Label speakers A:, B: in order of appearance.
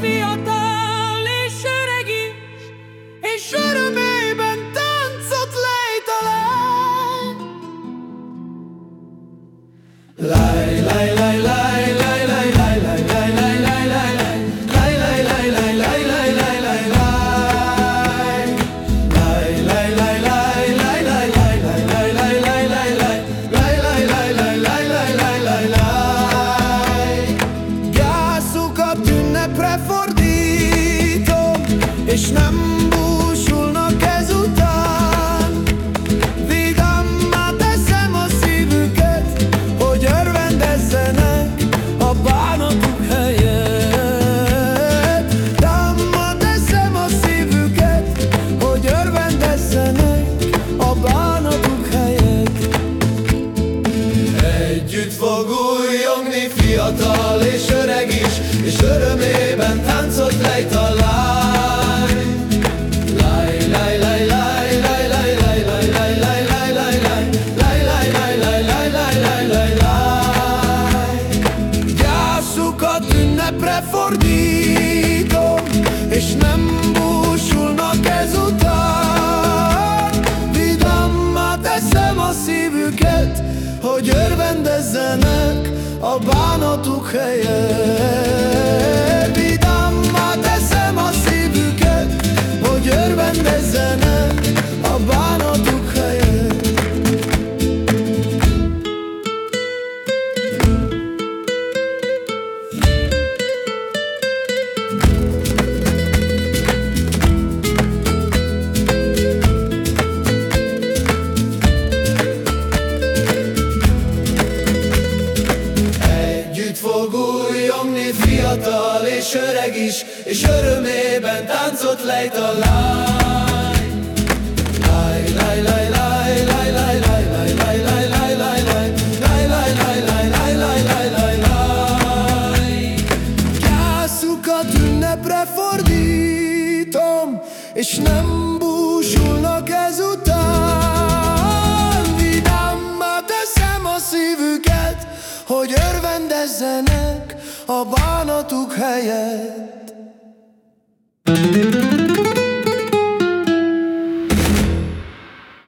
A: fiatal és öreg is, és örömében táncot lejt a lány. Laj, laj, laj, laj, ünnepre fordítom, és nem búsulnak ezután. Vidámmá teszem a szívüket, hogy örvendezzenek a bánatuk helyett. Vidámmá teszem a szívüket, hogy örvendezzenek a bánatuk helyett. Együtt fog újjongni fiatal és öreg fordítom, és nem búsulnak ezután. Vidámmá teszem a szívüket, hogy örvendezzenek a bánatuk helyett. Fiatal és öreg is, és örömében táncot lejt a lány. Laj, laj, laj. Laj, laj, laj, laj, laj, laj, laj, laj, laj. Gyászukat ünnepre fordítom, és nem búsulnak ezután. Vidámmá teszem a szívüket, hogy örvendezzenek a bánatuk helyett.